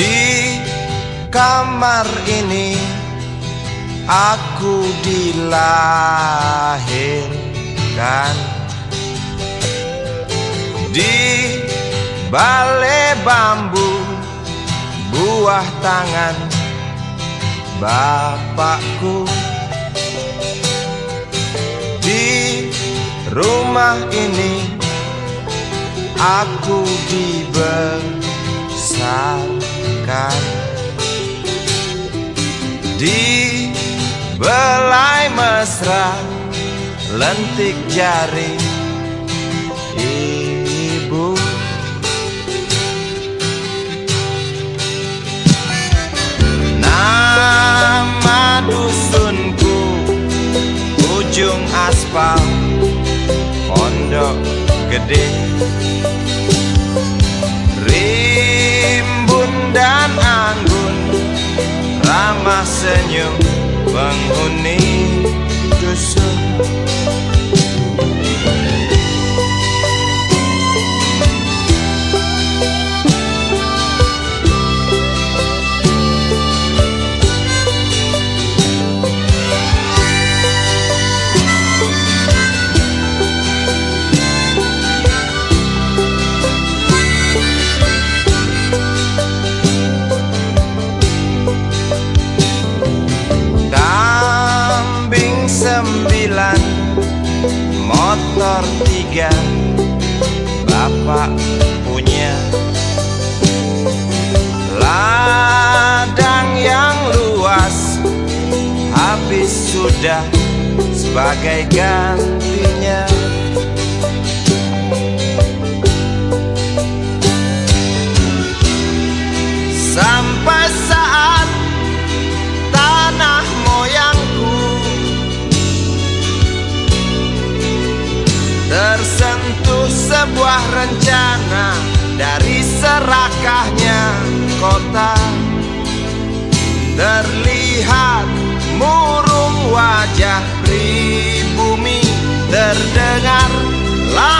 Di kamar ini aku dilahirkan. Di balai bambu buah tangan bapakku. Di rumah ini aku dibesarkan lentik jari ibu. Nama dusunku ujung aspal pondok gede. Rimbun dan anggun ramah senyum penghuni sembilan Motor tiga Bapak punya Ladang yang luas Habis sudah sebagai gantinya sebuah rencana Dari serakahnya kota. Terlihat murung wajah pribumi Terdengar langkah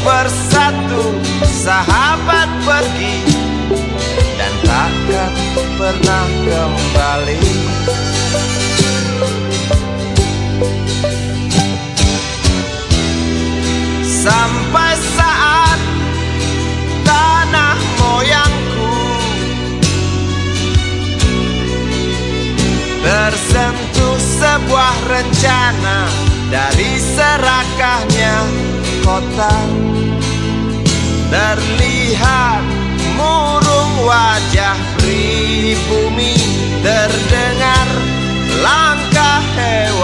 Satu persatu sahabat pergi Dan takkan pernah kembali. Sampai saat tanah moyangku Tersentuh sebuah rencana Dari serakahnya kota Terlihat murung wajah pribumi Terdengar langkah hewan.